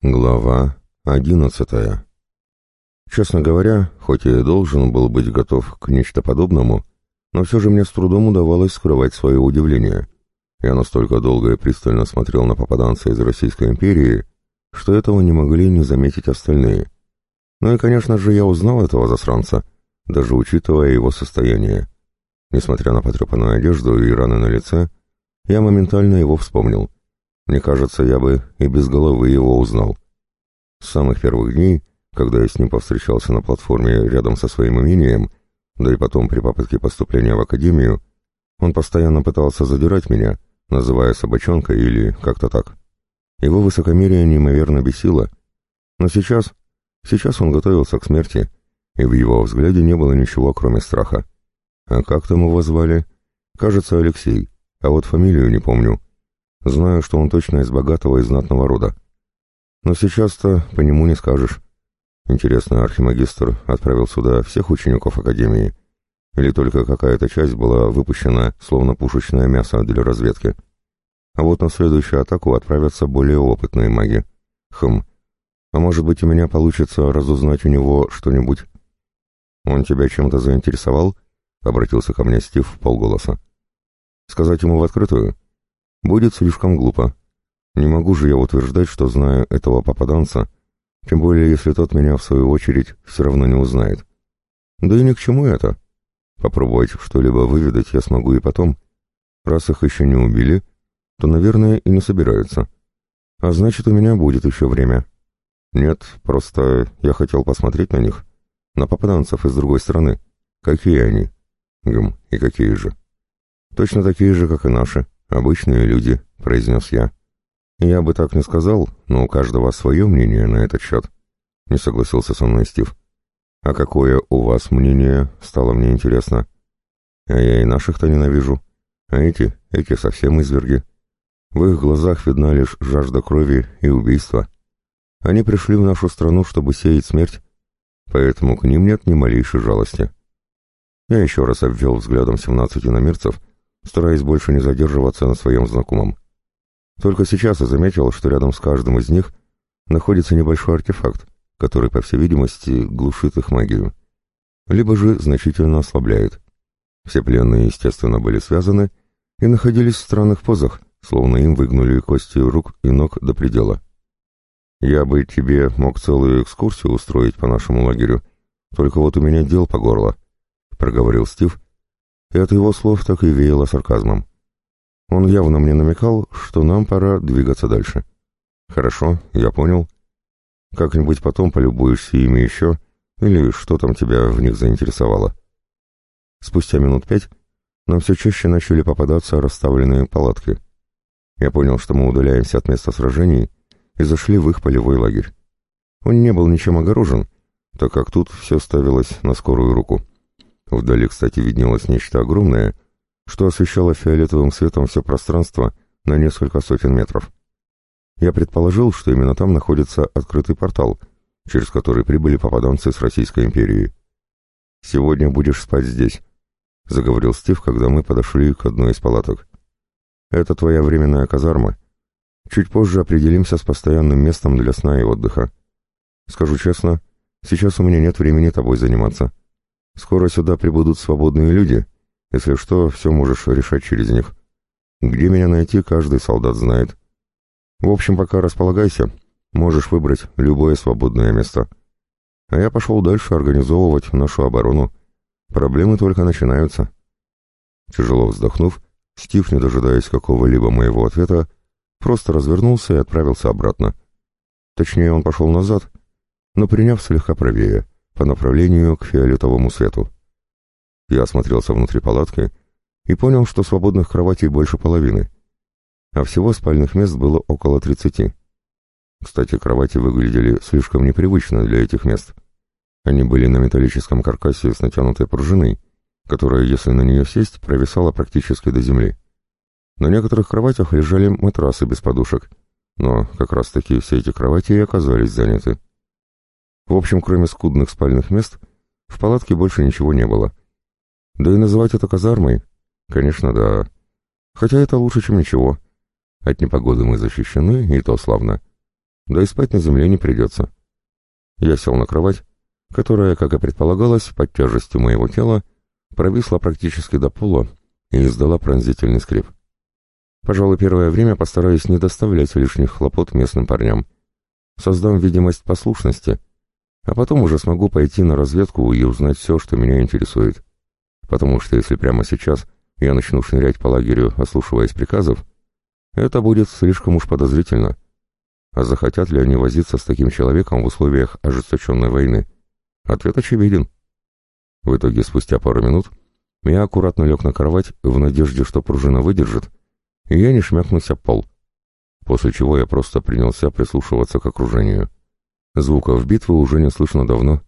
Глава одиннадцатая. Честно говоря, хоть и должен был быть готов к нечто подобному, но все же мне с трудом удавалось скрывать свое удивление. Я настолько долго и пристально смотрел на попаданца из Российской империи, что этого не могли не заметить остальные. Ну и, конечно же, я узнал этого засранца, даже учитывая его состояние. Несмотря на потрепанную одежду и раны на лице, я моментально его вспомнил — мне кажется, я бы и без головы его узнал. С самых первых дней, когда я с ним повстречался на платформе рядом со своим имением, да и потом при попытке поступления в академию, он постоянно пытался задирать меня, называя собачонкой или как-то так. Его высокомерие неимоверно бесило. Но сейчас, сейчас он готовился к смерти, и в его взгляде не было ничего, кроме страха. А как там его звали? Кажется, Алексей, а вот фамилию не помню. Знаю, что он точно из богатого и знатного рода. Но сейчас-то по нему не скажешь. Интересно, архимагистр отправил сюда всех учеников Академии? Или только какая-то часть была выпущена, словно пушечное мясо для разведки? А вот на следующую атаку отправятся более опытные маги. Хм. А может быть, у меня получится разузнать у него что-нибудь? Он тебя чем-то заинтересовал? Обратился ко мне Стив в полголоса. Сказать ему в открытую? Будет слишком глупо. Не могу же я утверждать, что знаю этого попаданца, тем более если тот меня, в свою очередь, все равно не узнает. Да и ни к чему это. Попробовать что-либо выведать я смогу и потом. Раз их еще не убили, то, наверное, и не собираются. А значит, у меня будет еще время. Нет, просто я хотел посмотреть на них. На попаданцев из другой стороны. Какие они? Гм, и какие же? Точно такие же, как и наши. «Обычные люди», — произнес я. «Я бы так не сказал, но у каждого свое мнение на этот счет», — не согласился со мной Стив. «А какое у вас мнение, стало мне интересно. А я и наших-то ненавижу. А эти, эти совсем изверги. В их глазах видна лишь жажда крови и убийства. Они пришли в нашу страну, чтобы сеять смерть, поэтому к ним нет ни малейшей жалости». Я еще раз обвел взглядом семнадцати намерцев стараясь больше не задерживаться на своем знакомом. Только сейчас я заметил, что рядом с каждым из них находится небольшой артефакт, который, по всей видимости, глушит их магию. Либо же значительно ослабляет. Все пленные, естественно, были связаны и находились в странных позах, словно им выгнули кости рук и ног до предела. «Я бы тебе мог целую экскурсию устроить по нашему лагерю, только вот у меня дел по горло», — проговорил Стив, и от его слов так и веяло сарказмом. Он явно мне намекал, что нам пора двигаться дальше. «Хорошо, я понял. Как-нибудь потом полюбуешься ими еще, или что там тебя в них заинтересовало». Спустя минут пять нам все чаще начали попадаться расставленные палатки. Я понял, что мы удаляемся от места сражений и зашли в их полевой лагерь. Он не был ничем огорожен, так как тут все ставилось на скорую руку. Вдали, кстати, виднелось нечто огромное, что освещало фиолетовым светом все пространство на несколько сотен метров. Я предположил, что именно там находится открытый портал, через который прибыли попаданцы с Российской империи. «Сегодня будешь спать здесь», — заговорил Стив, когда мы подошли к одной из палаток. «Это твоя временная казарма. Чуть позже определимся с постоянным местом для сна и отдыха. Скажу честно, сейчас у меня нет времени тобой заниматься». Скоро сюда прибудут свободные люди. Если что, все можешь решать через них. Где меня найти, каждый солдат знает. В общем, пока располагайся. Можешь выбрать любое свободное место. А я пошел дальше организовывать нашу оборону. Проблемы только начинаются. Тяжело вздохнув, Стив, не дожидаясь какого-либо моего ответа, просто развернулся и отправился обратно. Точнее, он пошел назад, но приняв слегка правее — по направлению к фиолетовому свету. Я осмотрелся внутри палатки и понял, что свободных кроватей больше половины, а всего спальных мест было около тридцати. Кстати, кровати выглядели слишком непривычно для этих мест. Они были на металлическом каркасе с натянутой пружиной, которая, если на нее сесть, провисала практически до земли. На некоторых кроватях лежали матрасы без подушек, но как раз-таки все эти кровати и оказались заняты. В общем, кроме скудных спальных мест, в палатке больше ничего не было. Да и называть это казармой? Конечно, да. Хотя это лучше, чем ничего. От непогоды мы защищены, и то славно. да и спать на земле не придется. Я сел на кровать, которая, как и предполагалось, под тяжестью моего тела, провисла практически до пола и издала пронзительный скрип. Пожалуй, первое время постараюсь не доставлять лишних хлопот местным парням. Создам видимость послушности, а потом уже смогу пойти на разведку и узнать все, что меня интересует. Потому что если прямо сейчас я начну шнырять по лагерю, ослушиваясь приказов, это будет слишком уж подозрительно. А захотят ли они возиться с таким человеком в условиях ожесточенной войны? Ответ очевиден. В итоге, спустя пару минут, я аккуратно лег на кровать в надежде, что пружина выдержит, и я не шмякнусь об пол. После чего я просто принялся прислушиваться к окружению. Звуков битвы уже не слышно давно,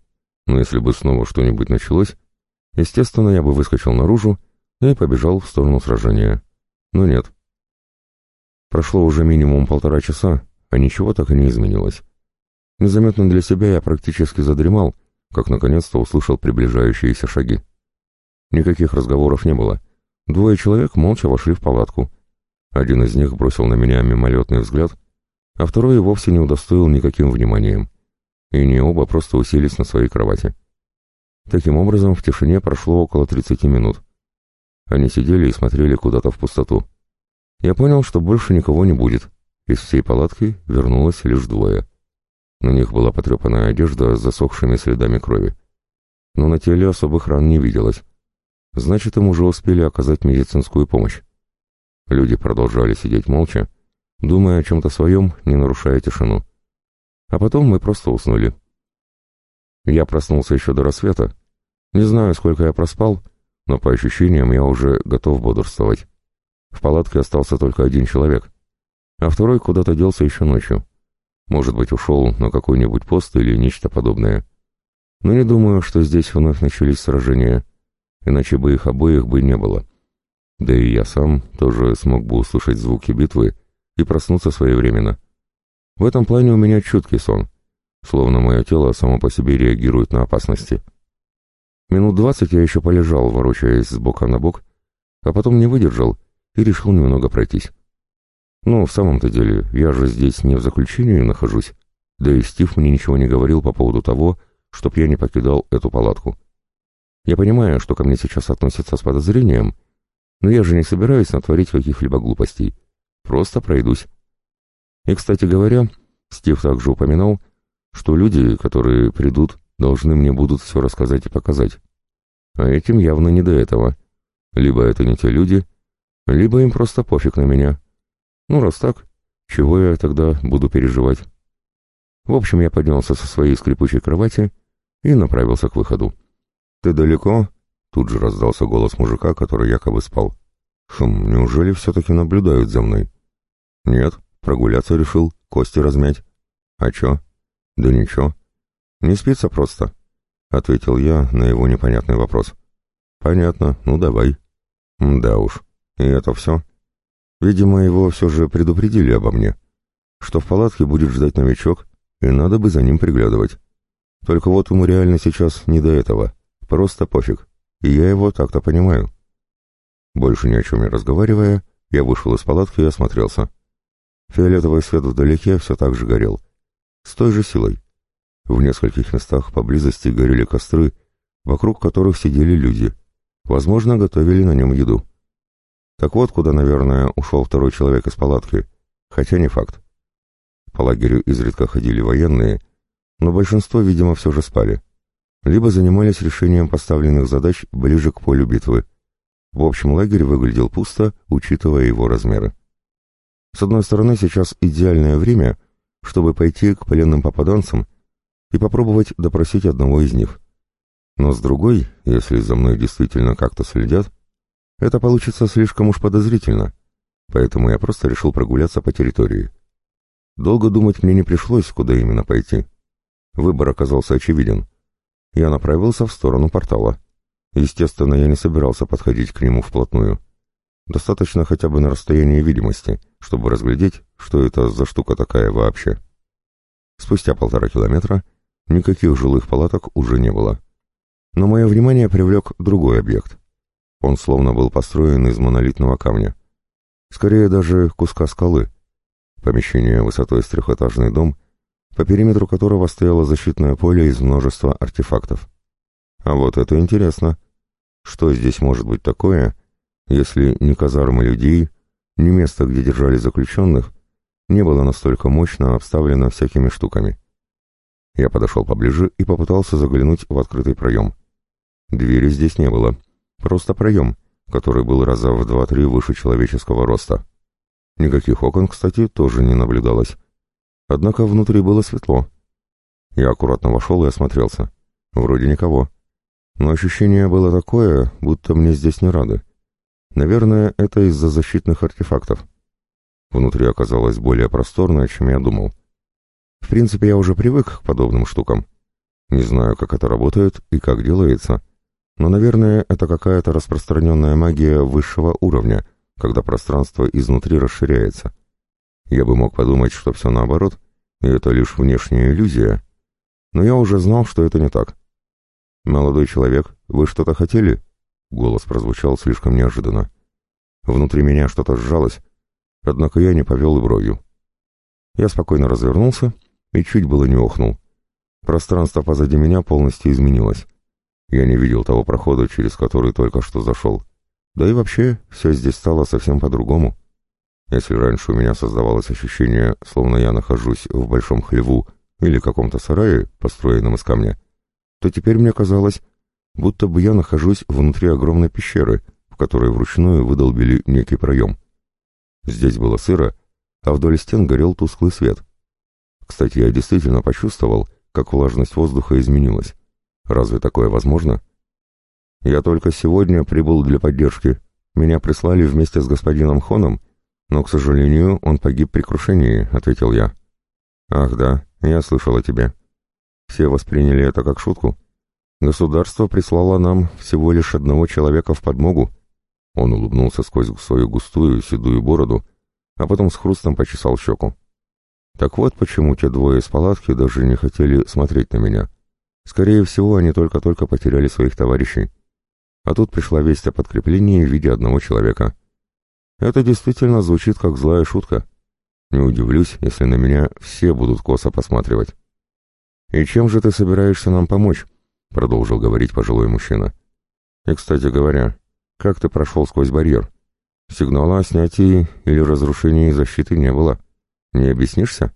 но если бы снова что-нибудь началось, естественно, я бы выскочил наружу и побежал в сторону сражения. Но нет. Прошло уже минимум полтора часа, а ничего так и не изменилось. Незаметно для себя я практически задремал, как наконец-то услышал приближающиеся шаги. Никаких разговоров не было. Двое человек молча вошли в палатку. Один из них бросил на меня мимолетный взгляд, а второй и вовсе не удостоил никаким вниманием. И они оба просто уселись на своей кровати. Таким образом, в тишине прошло около 30 минут. Они сидели и смотрели куда-то в пустоту. Я понял, что больше никого не будет. Из всей палатки вернулось лишь двое. На них была потрепанная одежда с засохшими следами крови. Но на теле особых ран не виделось. Значит, им уже успели оказать медицинскую помощь. Люди продолжали сидеть молча, думая о чем-то своем, не нарушая тишину. А потом мы просто уснули. Я проснулся еще до рассвета. Не знаю, сколько я проспал, но по ощущениям я уже готов бодрствовать. В палатке остался только один человек, а второй куда-то делся еще ночью. Может быть, ушел на какой-нибудь пост или нечто подобное. Но не думаю, что здесь вновь начались сражения иначе бы их обоих бы не было. Да и я сам тоже смог бы услышать звуки битвы и проснуться своевременно. В этом плане у меня чуткий сон, словно мое тело само по себе реагирует на опасности. Минут двадцать я еще полежал, ворочаясь с бока на бок, а потом не выдержал и решил немного пройтись. Ну, в самом-то деле, я же здесь не в заключении нахожусь, да и Стив мне ничего не говорил по поводу того, чтоб я не покидал эту палатку. Я понимаю, что ко мне сейчас относятся с подозрением, но я же не собираюсь натворить каких-либо глупостей. Просто пройдусь. И, кстати говоря, Стив также упоминал, что люди, которые придут, должны мне будут все рассказать и показать. А этим явно не до этого. Либо это не те люди, либо им просто пофиг на меня. Ну, раз так, чего я тогда буду переживать? В общем, я поднялся со своей скрипучей кровати и направился к выходу. «Ты далеко?» — тут же раздался голос мужика, который якобы спал. «Хм, неужели все-таки наблюдают за мной?» «Нет, прогуляться решил, кости размять». «А чё?» «Да ничего. Не спится просто», — ответил я на его непонятный вопрос. «Понятно, ну давай». «Да уж, и это все?» Видимо, его все же предупредили обо мне, что в палатке будет ждать новичок, и надо бы за ним приглядывать. Только вот ему реально сейчас не до этого. Просто пофиг. И я его так-то понимаю. Больше ни о чем не разговаривая, я вышел из палатки и осмотрелся. Фиолетовый свет вдалеке все так же горел. С той же силой. В нескольких местах поблизости горели костры, вокруг которых сидели люди. Возможно, готовили на нем еду. Так вот, куда, наверное, ушел второй человек из палатки, хотя не факт. По лагерю изредка ходили военные, но большинство, видимо, все же спали либо занимались решением поставленных задач ближе к полю битвы. В общем, лагерь выглядел пусто, учитывая его размеры. С одной стороны, сейчас идеальное время, чтобы пойти к пленным попаданцам и попробовать допросить одного из них. Но с другой, если за мной действительно как-то следят, это получится слишком уж подозрительно, поэтому я просто решил прогуляться по территории. Долго думать мне не пришлось, куда именно пойти. Выбор оказался очевиден — я направился в сторону портала. Естественно, я не собирался подходить к нему вплотную. Достаточно хотя бы на расстоянии видимости, чтобы разглядеть, что это за штука такая вообще. Спустя полтора километра никаких жилых палаток уже не было. Но мое внимание привлек другой объект. Он словно был построен из монолитного камня. Скорее даже куска скалы. Помещение высотой с трехэтажный дом по периметру которого стояло защитное поле из множества артефактов. А вот это интересно. Что здесь может быть такое, если ни казармы людей, ни место, где держали заключенных, не было настолько мощно обставлено всякими штуками? Я подошел поближе и попытался заглянуть в открытый проем. Двери здесь не было, просто проем, который был раза в два-три выше человеческого роста. Никаких окон, кстати, тоже не наблюдалось. Однако внутри было светло. Я аккуратно вошел и осмотрелся. Вроде никого. Но ощущение было такое, будто мне здесь не рады. Наверное, это из-за защитных артефактов. Внутри оказалось более просторно, чем я думал. В принципе, я уже привык к подобным штукам. Не знаю, как это работает и как делается, но, наверное, это какая-то распространенная магия высшего уровня, когда пространство изнутри расширяется. Я бы мог подумать, что все наоборот, и это лишь внешняя иллюзия, но я уже знал, что это не так. «Молодой человек, вы что-то хотели?» Голос прозвучал слишком неожиданно. Внутри меня что-то сжалось, однако я не повел и бровью. Я спокойно развернулся и чуть было не охнул. Пространство позади меня полностью изменилось. Я не видел того прохода, через который только что зашел. Да и вообще, все здесь стало совсем по-другому. Если раньше у меня создавалось ощущение, словно я нахожусь в большом хлеву или каком-то сарае, построенном из камня, то теперь мне казалось, будто бы я нахожусь внутри огромной пещеры, в которой вручную выдолбили некий проем. Здесь было сыро, а вдоль стен горел тусклый свет. Кстати, я действительно почувствовал, как влажность воздуха изменилась. Разве такое возможно? Я только сегодня прибыл для поддержки. Меня прислали вместе с господином Хоном, но, к сожалению, он погиб при крушении, ответил я. Ах да, я слышал о тебе. Все восприняли это как шутку. Государство прислало нам всего лишь одного человека в подмогу. Он улыбнулся сквозь свою густую седую бороду, а потом с хрустом почесал щеку. Так вот почему те двое из палатки даже не хотели смотреть на меня. Скорее всего, они только-только потеряли своих товарищей. А тут пришла весть о подкреплении в виде одного человека. Это действительно звучит как злая шутка. Не удивлюсь, если на меня все будут косо посматривать. «И чем же ты собираешься нам помочь?» — продолжил говорить пожилой мужчина. «И, кстати говоря, как ты прошел сквозь барьер? Сигнала о снятии или разрушении защиты не было. Не объяснишься?»